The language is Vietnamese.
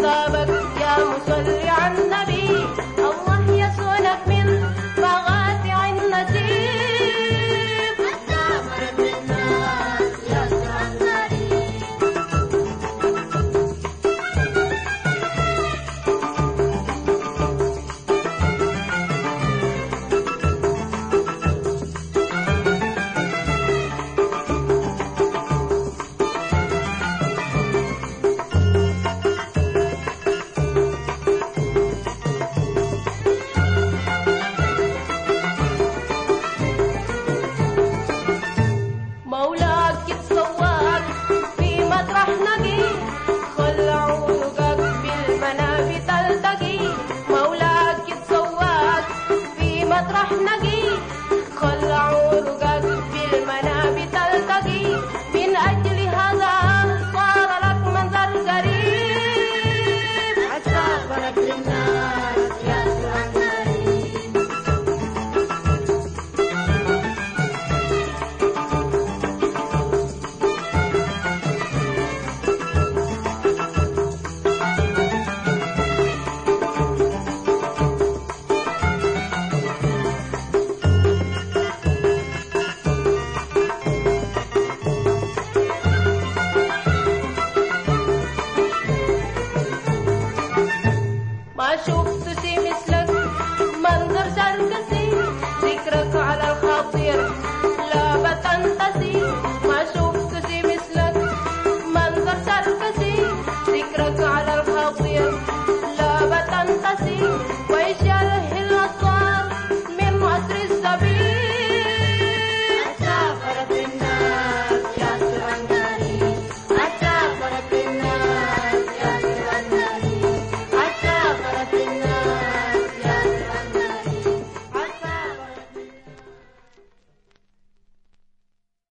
sabe Lugar, filmar पाचो सु